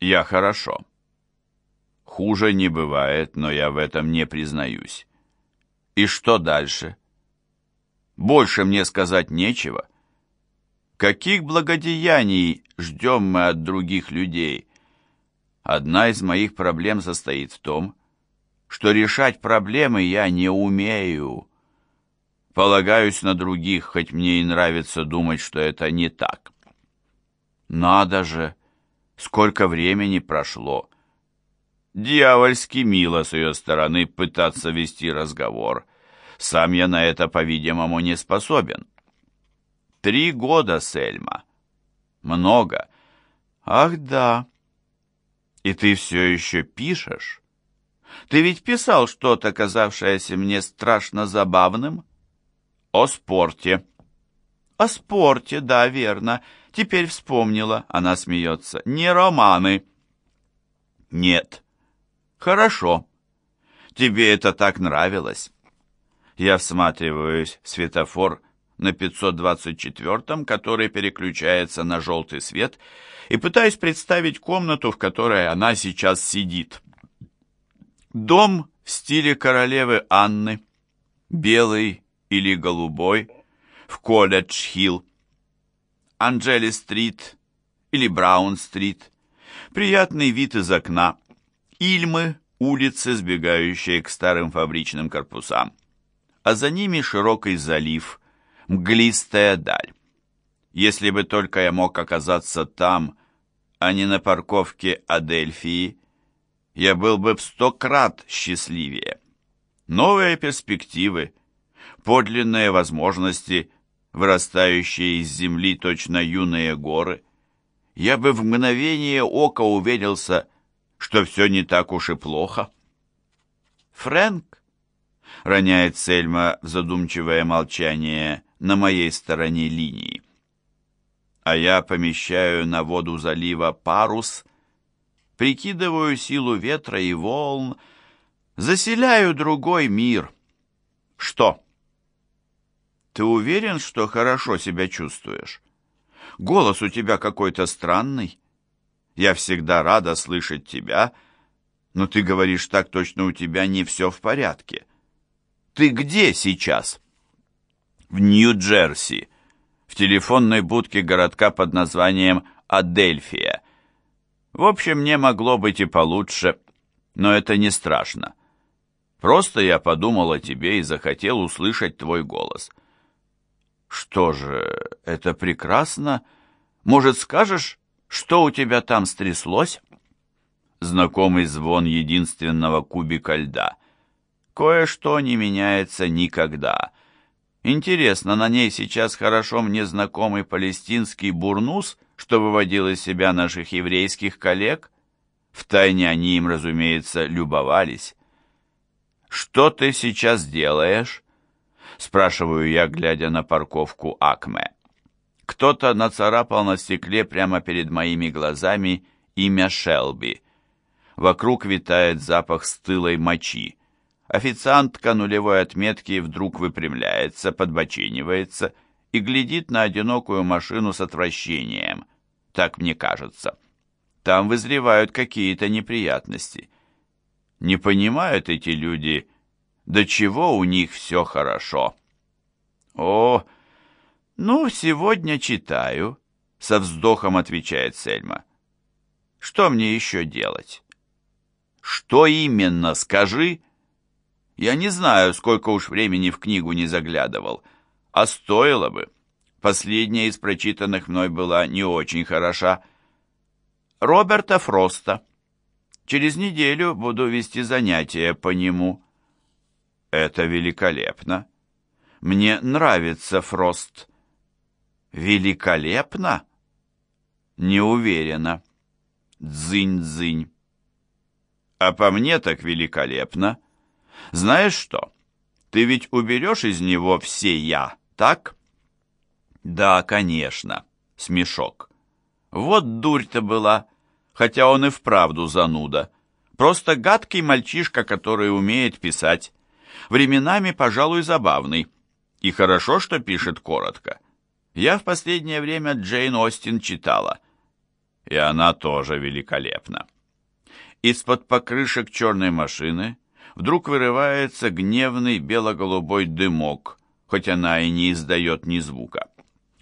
Я хорошо. Хуже не бывает, но я в этом не признаюсь. И что дальше? Больше мне сказать нечего. Каких благодеяний ждем мы от других людей? Одна из моих проблем состоит в том, что решать проблемы я не умею. Полагаюсь на других, хоть мне и нравится думать, что это не так. Надо же, сколько времени прошло. Дьявольски мило с ее стороны пытаться вести разговор. Сам я на это, по-видимому, не способен. Три года, Сельма. Много. Ах, да. И ты все еще пишешь? Ты ведь писал что-то, казавшееся мне страшно забавным? О спорте. О спорте, да, верно. Теперь вспомнила, она смеется. Не романы. Нет. Хорошо. Тебе это так нравилось. Я всматриваюсь в светофор на 524-м, который переключается на желтый свет, и пытаюсь представить комнату, в которой она сейчас сидит. Дом в стиле королевы Анны, белый или голубой, в Колледж-Хилл, Анджели-стрит или Браун-стрит, приятный вид из окна, Ильмы, улицы, сбегающие к старым фабричным корпусам, а за ними широкий залив, мглистая даль. Если бы только я мог оказаться там, а не на парковке Адельфии, я был бы в сто крат счастливее. Новые перспективы, подлинные возможности, вырастающие из земли точно юные горы. Я бы в мгновение ока уверился, что все не так уж и плохо. «Фрэнк?» — роняет Сельма в задумчивое молчание на моей стороне линии. А я помещаю на воду залива парус, прикидываю силу ветра и волн, заселяю другой мир. Что? Ты уверен, что хорошо себя чувствуешь? Голос у тебя какой-то странный. Я всегда рада слышать тебя, но ты говоришь так, точно у тебя не все в порядке. Ты где сейчас?» в Нью-Джерси, в телефонной будке городка под названием Адельфия. В общем, мне могло быть и получше, но это не страшно. Просто я подумал о тебе и захотел услышать твой голос. Что же, это прекрасно. Может, скажешь, что у тебя там стряслось? Знакомый звон единственного кубика льда. Кое-что не меняется никогда — Интересно, на ней сейчас хорошо мне знакомый палестинский бурнус, что выводил из себя наших еврейских коллег? Втайне они им, разумеется, любовались. «Что ты сейчас делаешь?» Спрашиваю я, глядя на парковку Акме. Кто-то нацарапал на стекле прямо перед моими глазами имя Шелби. Вокруг витает запах стылой мочи. Официантка нулевой отметки вдруг выпрямляется, подбоченивается и глядит на одинокую машину с отвращением. Так мне кажется. Там вызревают какие-то неприятности. Не понимают эти люди, до чего у них все хорошо. О, ну, сегодня читаю, со вздохом отвечает Сельма. Что мне еще делать? Что именно, скажи? Я не знаю, сколько уж времени в книгу не заглядывал, а стоило бы. Последняя из прочитанных мной была не очень хороша. Роберта Фроста. Через неделю буду вести занятия по нему. Это великолепно. Мне нравится Фрост. Великолепно? Не уверена. Дзынь-дзынь. А по мне так великолепно. Знаешь что? Ты ведь уберешь из него все «я», так? Да, конечно. Смешок. Вот дурь-то была. Хотя он и вправду зануда. Просто гадкий мальчишка, который умеет писать. Временами, пожалуй, забавный. И хорошо, что пишет коротко. Я в последнее время Джейн Остин читала. и она тоже великолепна. Из-под покрышек черной машины вдруг вырывается гневный бело-голубой дымок, хоть она и не издает ни звука.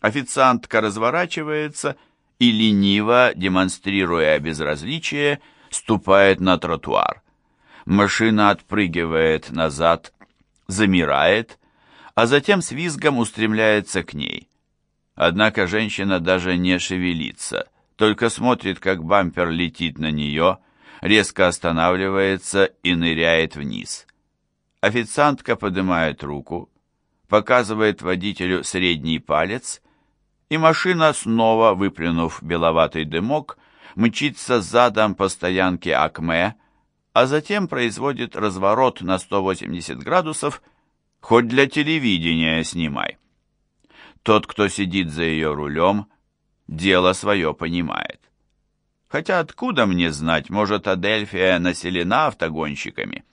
Официантка разворачивается и, лениво, демонстрируя безразличие, ступает на тротуар. Машина отпрыгивает назад, замирает, а затем с визгом устремляется к ней. Однако женщина даже не шевелится, только смотрит, как бампер летит на нее, резко останавливается и ныряет вниз. Официантка поднимает руку, показывает водителю средний палец, и машина, снова выплюнув беловатый дымок, мчится задом по стоянке Акме, а затем производит разворот на 180 градусов, хоть для телевидения снимай. Тот, кто сидит за ее рулем, дело свое понимает. Хотя откуда мне знать, может, Адельфия населена автогонщиками?